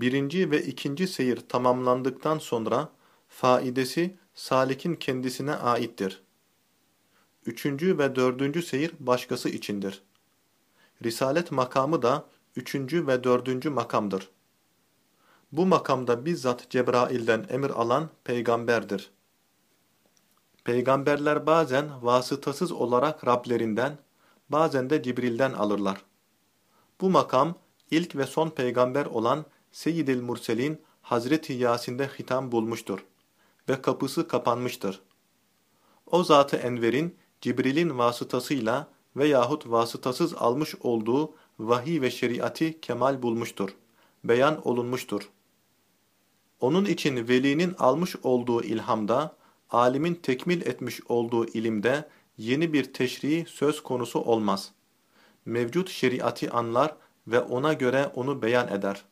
Birinci ve ikinci seyir tamamlandıktan sonra faidesi salikin kendisine aittir. Üçüncü ve dördüncü seyir başkası içindir. Risalet makamı da üçüncü ve dördüncü makamdır. Bu makamda bizzat Cebrail'den emir alan peygamberdir. Peygamberler bazen vasıtasız olarak Rablerinden, bazen de Cibril'den alırlar. Bu makam ilk ve son peygamber olan Seyyidil Murselin Hazreti Yasin'de hitam bulmuştur ve kapısı kapanmıştır. O zatı Enver'in Cibril'in vasıtasıyla veyahut vasıtasız almış olduğu vahiy ve şeriatı kemal bulmuştur, beyan olunmuştur. Onun için velinin almış olduğu ilhamda, alimin tekmil etmiş olduğu ilimde yeni bir teşrii söz konusu olmaz. Mevcut şeriatı anlar ve ona göre onu beyan eder.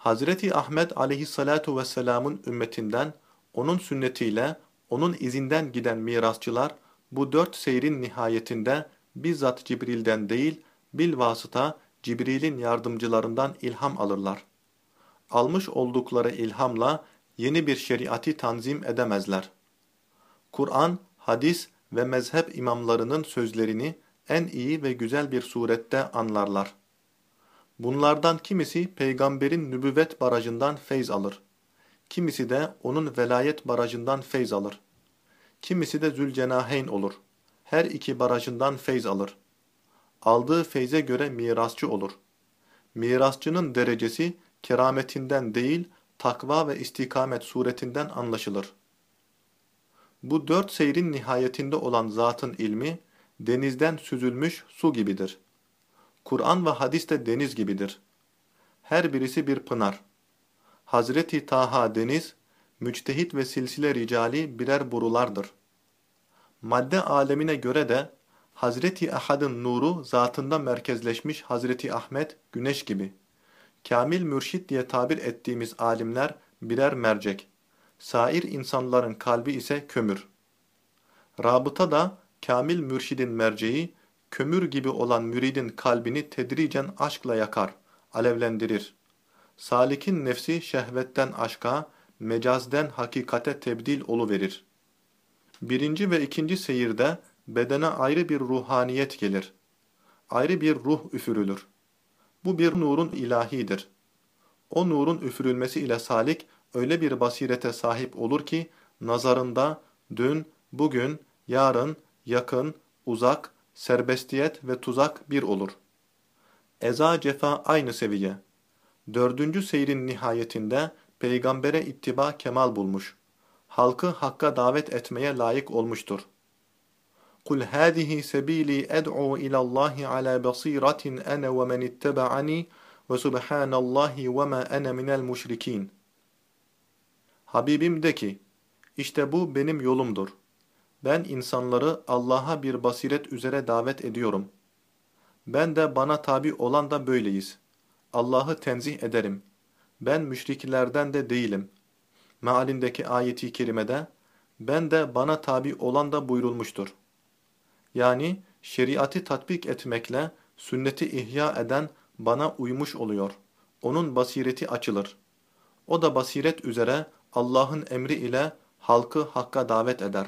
Hazreti Ahmet aleyhissalatu vesselamın ümmetinden, onun sünnetiyle, onun izinden giden mirasçılar, bu dört seyrin nihayetinde bizzat Cibril'den değil, bilvasıta Cibril'in yardımcılarından ilham alırlar. Almış oldukları ilhamla yeni bir şeriatı tanzim edemezler. Kur'an, hadis ve mezhep imamlarının sözlerini en iyi ve güzel bir surette anlarlar. Bunlardan kimisi peygamberin nübüvvet barajından feyz alır. Kimisi de onun velayet barajından feyz alır. Kimisi de Zülcenaheyn olur. Her iki barajından feyz alır. Aldığı feyze göre mirasçı olur. Mirasçının derecesi kerametinden değil, takva ve istikamet suretinden anlaşılır. Bu dört seyrin nihayetinde olan zatın ilmi, denizden süzülmüş su gibidir. Kur'an ve hadis de deniz gibidir. Her birisi bir pınar. Hazreti Taha deniz, müçtehit ve silsile ricali birer burulardır. Madde alemine göre de Hazreti Ahad'ın nuru zatında merkezleşmiş Hazreti Ahmet güneş gibi. Kamil mürşit diye tabir ettiğimiz alimler birer mercek. Sair insanların kalbi ise kömür. Rabıta da kamil mürşidin merceği, kömür gibi olan müridin kalbini tedricen aşkla yakar, alevlendirir. Salikin nefsi şehvetten aşka, mecazden hakikate tebdil verir. Birinci ve ikinci seyirde bedene ayrı bir ruhaniyet gelir. Ayrı bir ruh üfürülür. Bu bir nurun ilahidir. O nurun üfürülmesi ile salik öyle bir basirete sahip olur ki nazarında dün, bugün, yarın, yakın, uzak, serbestiyet ve tuzak bir olur. Eza cefa aynı seviye. Dördüncü seyrin nihayetinde peygambere ittiba kemal bulmuş. Halkı hakka davet etmeye layık olmuştur. قُلْ هَذِهِ سَب۪يلِي اَدْعُوا اِلَى اللّٰهِ عَلَى بَص۪يرَةٍ اَنَا وَمَنِ اتَّبَعَنِي وَسُبْحَانَ اللّٰهِ وَمَا اَنَا مِنَ الْمُشْرِك۪ينَ Habibim de ki, işte bu benim yolumdur. Ben insanları Allah'a bir basiret üzere davet ediyorum. Ben de bana tabi olan da böyleyiz. Allah'ı tenzih ederim. Ben müşriklerden de değilim. Mealindeki ayeti kerimede, ben de bana tabi olan da buyurulmuştur. Yani şeriatı tatbik etmekle sünneti ihya eden bana uymuş oluyor. Onun basireti açılır. O da basiret üzere Allah'ın emri ile halkı hakka davet eder,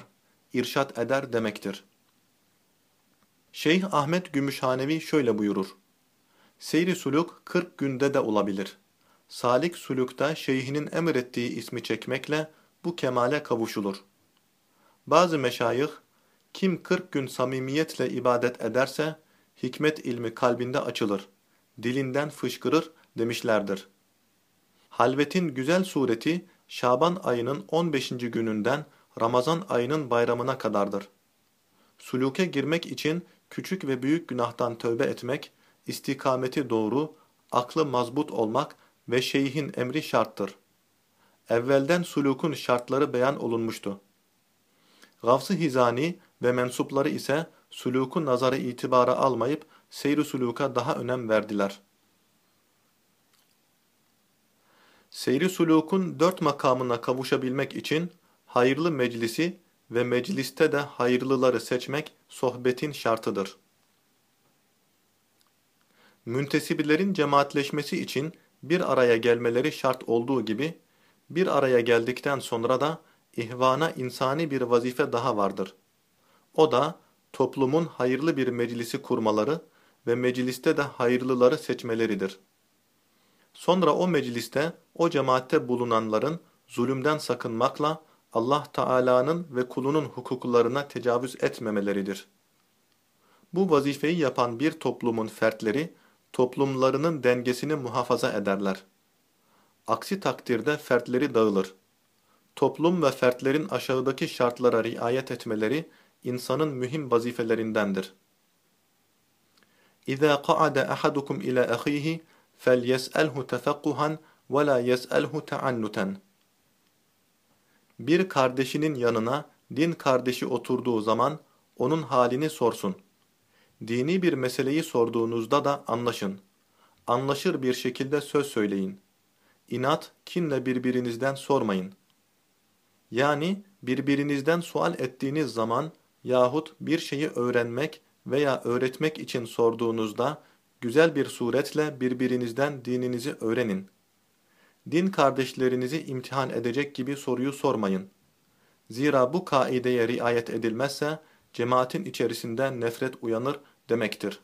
irşat eder demektir. Şeyh Ahmet Gümüşhanevi şöyle buyurur. Seyri suluk 40 günde de olabilir. Salik sulukta şeyhinin emrettiği ismi çekmekle bu kemale kavuşulur. Bazı meşayih, kim 40 gün samimiyetle ibadet ederse, hikmet ilmi kalbinde açılır, dilinden fışkırır demişlerdir. Halvetin güzel sureti, Şaban ayının 15. gününden Ramazan ayının bayramına kadardır. Suluke girmek için küçük ve büyük günahtan tövbe etmek, istikameti doğru, aklı mazbut olmak ve şeyhin emri şarttır. Evvelden sulukun şartları beyan olunmuştu. Gavs-ı Hizani ve mensupları ise suluku nazarı itibara almayıp seyri suluka daha önem verdiler. Seyri sulukun dört makamına kavuşabilmek için hayırlı meclisi ve mecliste de hayırlıları seçmek sohbetin şartıdır. Müntesibilerin cemaatleşmesi için bir araya gelmeleri şart olduğu gibi, bir araya geldikten sonra da ihvana insani bir vazife daha vardır. O da toplumun hayırlı bir meclisi kurmaları ve mecliste de hayırlıları seçmeleridir. Sonra o mecliste, o cemaatte bulunanların zulümden sakınmakla Allah Teala'nın ve kulunun hukuklarına tecavüz etmemeleridir. Bu vazifeyi yapan bir toplumun fertleri, toplumlarının dengesini muhafaza ederler. Aksi takdirde fertleri dağılır. Toplum ve fertlerin aşağıdaki şartlara riayet etmeleri insanın mühim vazifelerindendir. İza qa'ada ahadukum ila ahihi felyes'elhu tefakkuhan ve la yes'elhu taannutan. Bir kardeşinin yanına din kardeşi oturduğu zaman onun halini sorsun. Dini bir meseleyi sorduğunuzda da anlaşın. Anlaşır bir şekilde söz söyleyin. İnat, kinle birbirinizden sormayın. Yani birbirinizden sual ettiğiniz zaman yahut bir şeyi öğrenmek veya öğretmek için sorduğunuzda güzel bir suretle birbirinizden dininizi öğrenin. Din kardeşlerinizi imtihan edecek gibi soruyu sormayın. Zira bu kaideye riayet edilmezse cemaatin içerisinde nefret uyanır demektir.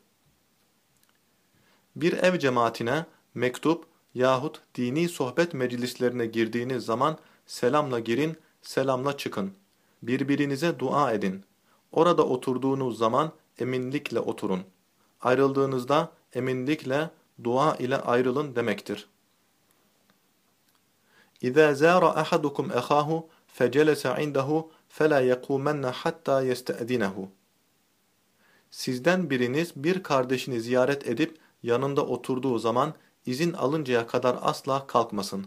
Bir ev cemaatine mektup yahut dini sohbet meclislerine girdiğiniz zaman selamla girin, selamla çıkın. Birbirinize dua edin. Orada oturduğunuz zaman eminlikle oturun. Ayrıldığınızda eminlikle, dua ile ayrılın demektir. İza zara ahadukum ahahu fecelese indehu fela yekumenna hatta yeste'zinehu. Sizden biriniz bir kardeşini ziyaret edip yanında oturduğu zaman izin alıncaya kadar asla kalkmasın.